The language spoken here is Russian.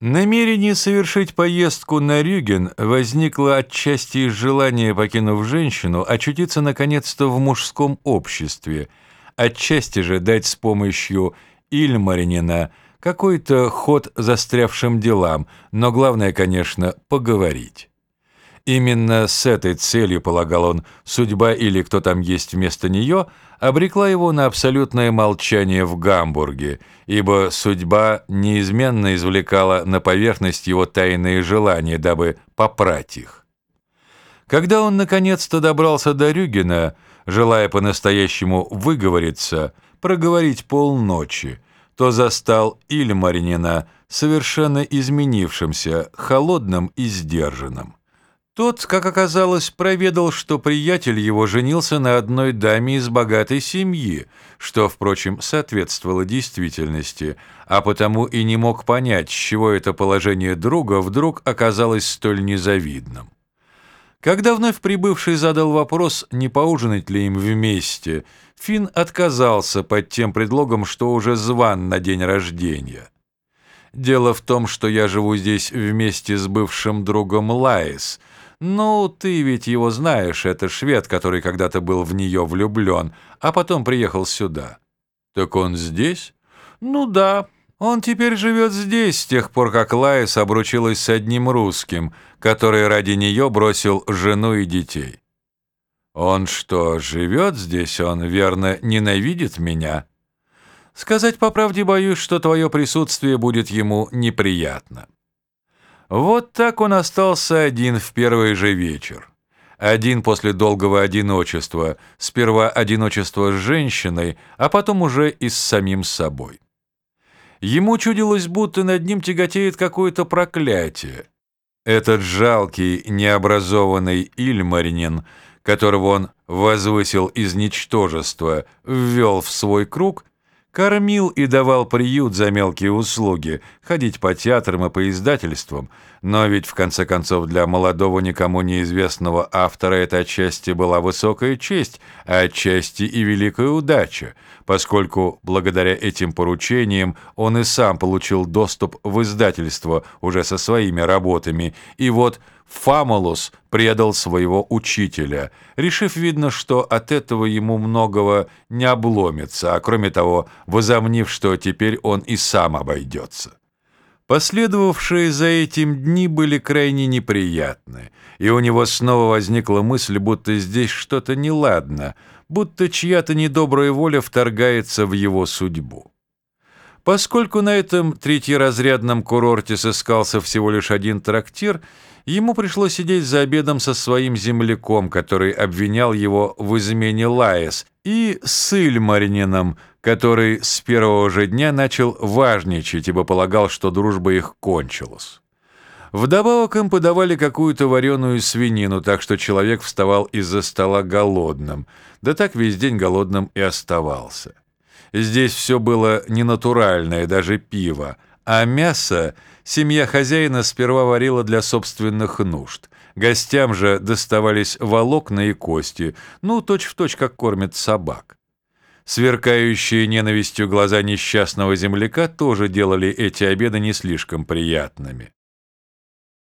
Намерение совершить поездку на Рюген возникло отчасти из желания, покинув женщину, очутиться наконец-то в мужском обществе, отчасти же дать с помощью Ильмаринина какой-то ход застрявшим делам, но главное, конечно, поговорить. Именно с этой целью, полагал он, судьба или кто там есть вместо нее, обрекла его на абсолютное молчание в Гамбурге, ибо судьба неизменно извлекала на поверхность его тайные желания, дабы попрать их. Когда он наконец-то добрался до Рюгена, желая по-настоящему выговориться, проговорить полночи, то застал Ильмаринина совершенно изменившимся, холодным и сдержанным. Тот, как оказалось, проведал, что приятель его женился на одной даме из богатой семьи, что, впрочем, соответствовало действительности, а потому и не мог понять, с чего это положение друга вдруг оказалось столь незавидным. Когда вновь прибывший задал вопрос, не поужинать ли им вместе, Финн отказался под тем предлогом, что уже зван на день рождения. «Дело в том, что я живу здесь вместе с бывшим другом Лаис», «Ну, ты ведь его знаешь, это швед, который когда-то был в нее влюблен, а потом приехал сюда». «Так он здесь?» «Ну да, он теперь живет здесь, с тех пор, как Лаис обручилась с одним русским, который ради нее бросил жену и детей». «Он что, живет здесь? Он, верно, ненавидит меня?» «Сказать по правде боюсь, что твое присутствие будет ему неприятно». Вот так он остался один в первый же вечер. Один после долгого одиночества, сперва одиночество с женщиной, а потом уже и с самим собой. Ему чудилось, будто над ним тяготеет какое-то проклятие. Этот жалкий, необразованный Ильмаринин, которого он возвысил из ничтожества, ввел в свой круг, Кормил и давал приют за мелкие услуги, ходить по театрам и по издательствам, но ведь в конце концов для молодого никому неизвестного автора это отчасти была высокая честь, а отчасти и великая удача, поскольку благодаря этим поручениям он и сам получил доступ в издательство уже со своими работами, и вот Фамолус предал своего учителя, решив, видно, что от этого ему многого не обломится, а кроме того, возомнив, что теперь он и сам обойдется. Последовавшие за этим дни были крайне неприятны, и у него снова возникла мысль, будто здесь что-то неладно, будто чья-то недобрая воля вторгается в его судьбу. Поскольку на этом третьеразрядном курорте сыскался всего лишь один трактир, ему пришлось сидеть за обедом со своим земляком, который обвинял его в измене Лаес, и с Ильмаринином, который с первого же дня начал важничать, ибо полагал, что дружба их кончилась. Вдобавок им подавали какую-то вареную свинину, так что человек вставал из-за стола голодным, да так весь день голодным и оставался. Здесь все было ненатуральное, даже пиво, а мясо семья хозяина сперва варила для собственных нужд. Гостям же доставались волокна и кости, ну, точь-в-точь, точь, как кормят собак. Сверкающие ненавистью глаза несчастного земляка тоже делали эти обеды не слишком приятными.